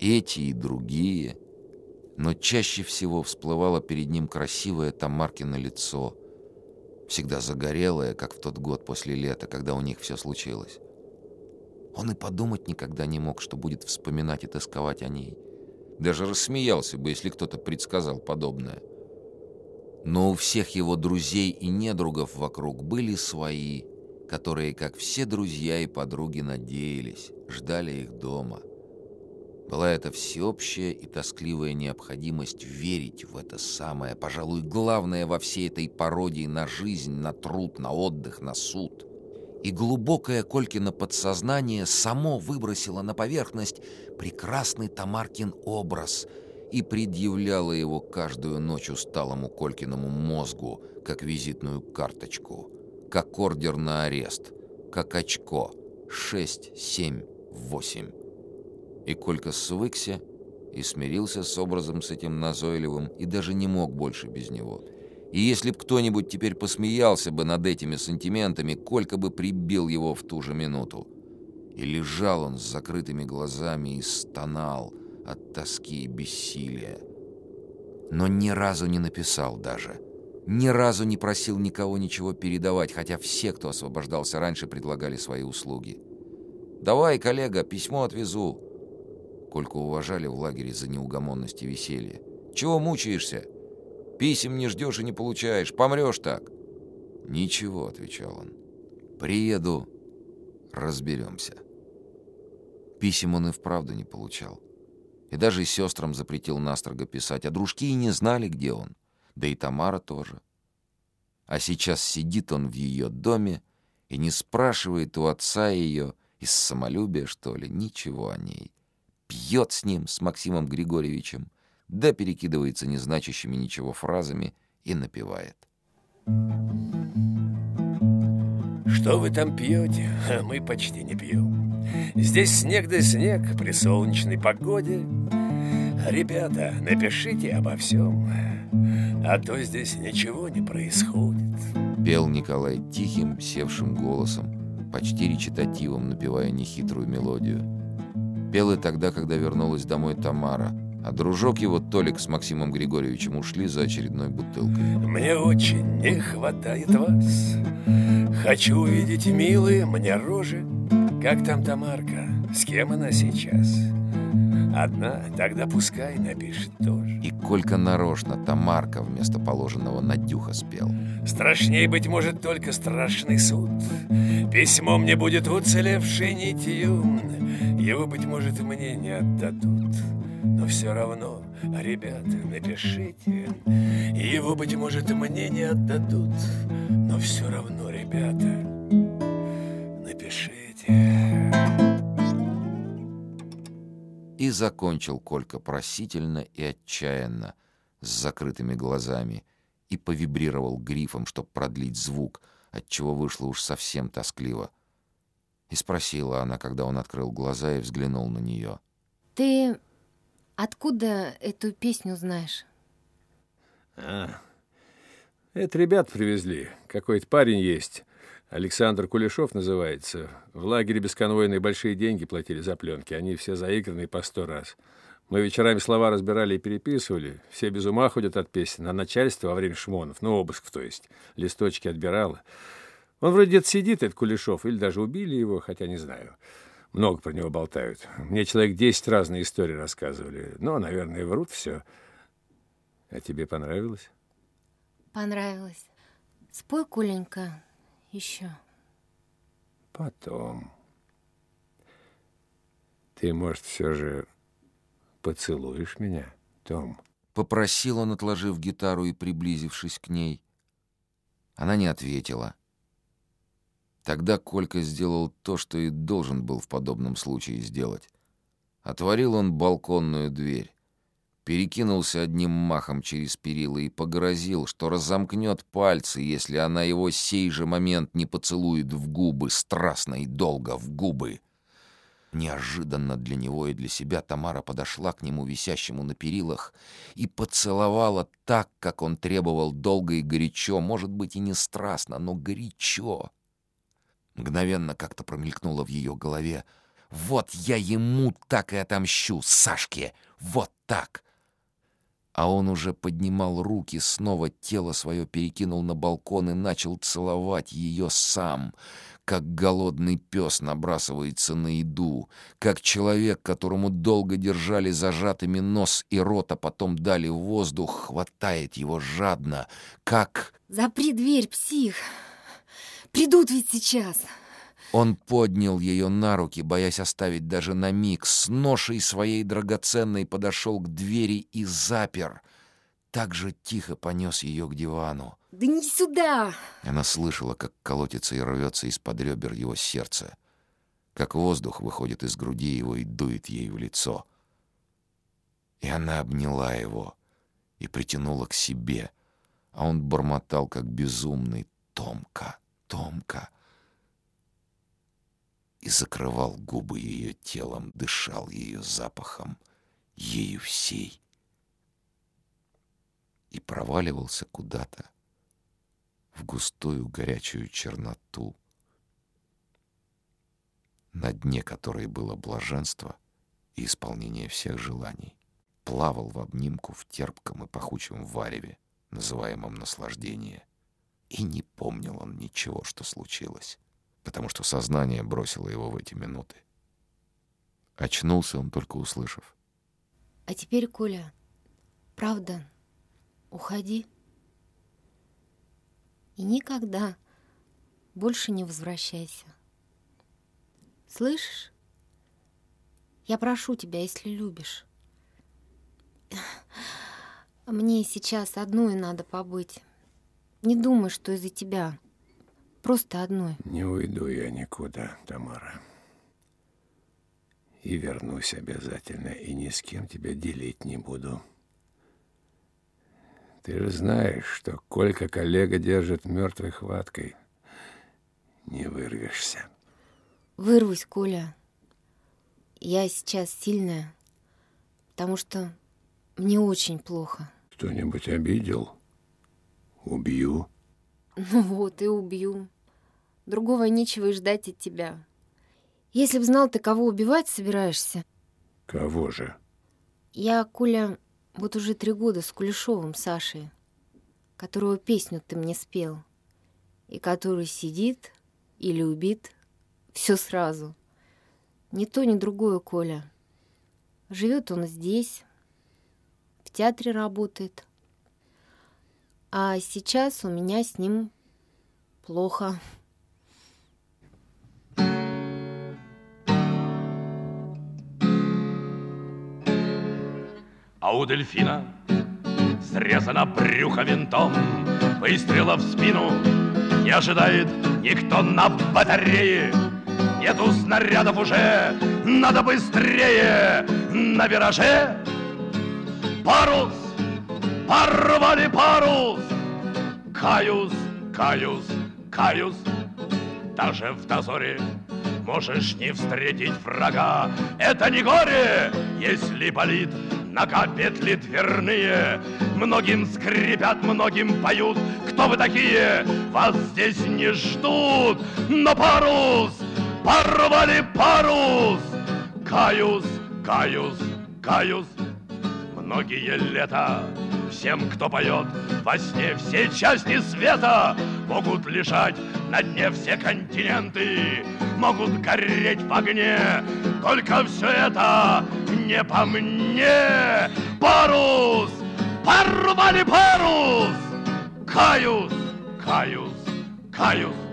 Эти и другие. Но чаще всего всплывало перед ним красивое Тамаркино лицо, всегда загорелое, как в тот год после лета, когда у них все случилось. Он и подумать никогда не мог, что будет вспоминать и тосковать о ней. Даже рассмеялся бы, если кто-то предсказал подобное. Но у всех его друзей и недругов вокруг были свои, которые, как все друзья и подруги, надеялись, ждали их дома. Была это всеобщая и тоскливая необходимость верить в это самое, пожалуй, главное во всей этой пародии на жизнь, на труд, на отдых, на суд. И глубокое Колькино подсознание само выбросило на поверхность прекрасный Тамаркин образ — и предъявляла его каждую ночь усталому Колькиному мозгу, как визитную карточку, как ордер на арест, как очко 6, 7, 8. И Колька свыкся и смирился с образом с этим назойливым и даже не мог больше без него. И если б кто-нибудь теперь посмеялся бы над этими сантиментами, Колька бы прибил его в ту же минуту. И лежал он с закрытыми глазами и стонал, от тоски и бессилия. Но ни разу не написал даже. Ни разу не просил никого ничего передавать, хотя все, кто освобождался раньше, предлагали свои услуги. «Давай, коллега, письмо отвезу». Кольку уважали в лагере за неугомонность и веселье. «Чего мучаешься? Писем не ждешь и не получаешь. Помрешь так». «Ничего», — отвечал он. «Приеду, разберемся». Писем он и вправду не получал. И даже сестрам запретил настрого писать, а дружки и не знали, где он. Да и Тамара тоже. А сейчас сидит он в ее доме и не спрашивает у отца ее, из самолюбия, что ли, ничего о ней. Пьет с ним, с Максимом Григорьевичем, да перекидывается незначащими ничего фразами и напевает. Что вы там пьете? Мы почти не пьем. Здесь снег да снег при солнечной погоде. Ребята, напишите обо всем, а то здесь ничего не происходит. Пел Николай тихим, севшим голосом, почти речитативом, напевая нехитрую мелодию. Пел и тогда, когда вернулась домой Тамара, а дружок его, Толик с Максимом Григорьевичем, ушли за очередной бутылкой. Мне очень не хватает вас. Хочу увидеть милые мне рожи. Как там Тамарка? С кем она сейчас? Одна? Тогда пускай напишет тоже. И Колька нарочно Тамарка вместо положенного Надюха спел. Страшней, быть может, только страшный суд. Письмо мне будет уцелевшей нитью. Его, быть может, мне не отдадут. Но все равно, ребята, напишите. Его, быть может, мне не отдадут. Но все равно, ребята, И закончил Колька просительно и отчаянно, с закрытыми глазами, и повибрировал грифом, чтоб продлить звук, отчего вышло уж совсем тоскливо. И спросила она, когда он открыл глаза и взглянул на нее. «Ты откуда эту песню знаешь?» «А, это ребят привезли. Какой-то парень есть. Александр Кулешов называется. В лагере бесконвойные большие деньги платили за пленки. Они все заигранные по сто раз. Мы вечерами слова разбирали и переписывали. Все без ума ходят от песен. А начальство во время шмонов, ну, обыск, то есть, листочки отбирало. Он вроде где-то сидит, этот Кулешов, или даже убили его, хотя не знаю. Много про него болтают. Мне человек десять разные истории рассказывали. Но, наверное, врут все. А тебе понравилось? Понравилось. Спой, Коленька, еще? Потом. Ты, может, все же поцелуешь меня, Том? Попросил он, отложив гитару и приблизившись к ней. Она не ответила. Тогда Колька сделал то, что и должен был в подобном случае сделать. Отворил он балконную дверь перекинулся одним махом через перила и погрозил, что разомкнет пальцы, если она его сей же момент не поцелует в губы, страстно и долго в губы. Неожиданно для него и для себя Тамара подошла к нему, висящему на перилах, и поцеловала так, как он требовал долго и горячо, может быть, и не страстно, но горячо. Мгновенно как-то промелькнуло в ее голове — Вот я ему так и отомщу, Сашке, вот так. А он уже поднимал руки, снова тело свое перекинул на балкон и начал целовать ее сам, как голодный пес набрасывается на еду, как человек, которому долго держали зажатыми нос и рот, а потом дали воздух, хватает его жадно, как... Запри дверь, псих! Придут ведь сейчас! Он поднял ее на руки, боясь оставить даже на миг, с ношей своей драгоценной подошел к двери и запер. Так же тихо понес ее к дивану. Да не сюда! Она слышала, как колотится и рвется из-под ребер его сердце, как воздух выходит из груди его и дует ей в лицо. И она обняла его и притянула к себе, а он бормотал, как безумный, «Томка, Томка!» И закрывал губы ее телом, дышал ее запахом, ею всей. И проваливался куда-то в густую горячую черноту, на дне которой было блаженство и исполнение всех желаний, плавал в обнимку в терпком и пахучем вареве, называемом наслаждение, и не помнил он ничего, что случилось потому что сознание бросило его в эти минуты. Очнулся он, только услышав. А теперь, Коля, правда, уходи. И никогда больше не возвращайся. Слышишь? Я прошу тебя, если любишь. Мне сейчас одной надо побыть. Не думай, что из-за тебя. Просто одной. Не уйду я никуда, Тамара. И вернусь обязательно, и ни с кем тебя делить не буду. Ты же знаешь, что Колька коллега держит мертвой хваткой. Не вырвешься. Вырвусь, Коля. Я сейчас сильная, потому что мне очень плохо. Кто-нибудь обидел? Убью. Ну вот, и убью. Другого нечего и ждать от тебя. Если б знал ты, кого убивать собираешься. Кого же? Я, Коля, вот уже три года с Кулешовым Сашей, которого песню ты мне спел, и который сидит или убит все сразу. Ни то, ни другое, Коля. Живет он здесь, в театре работает. А сейчас у меня с ним плохо. А у дельфина срезано брюхо винтом, Выстрела в спину не ожидает никто на батарее. Нету снарядов уже, надо быстрее на вираже. Парус, порвали парус, каюсь, каюсь, каюсь. Даже в дозоре можешь не встретить врага. Это не горе, если болит нога петли дверные. Многим скрипят, многим поют. Кто вы такие? Вас здесь не ждут. Но парус, порвали парус. Каюсь, каюсь, каюсь. Многие лета всем, кто поет во сне все части света могут лежать на дне все континенты, могут гореть в огне. Только все это не по мне. Парус! Порвали парус! Каюсь, каюсь, каюсь.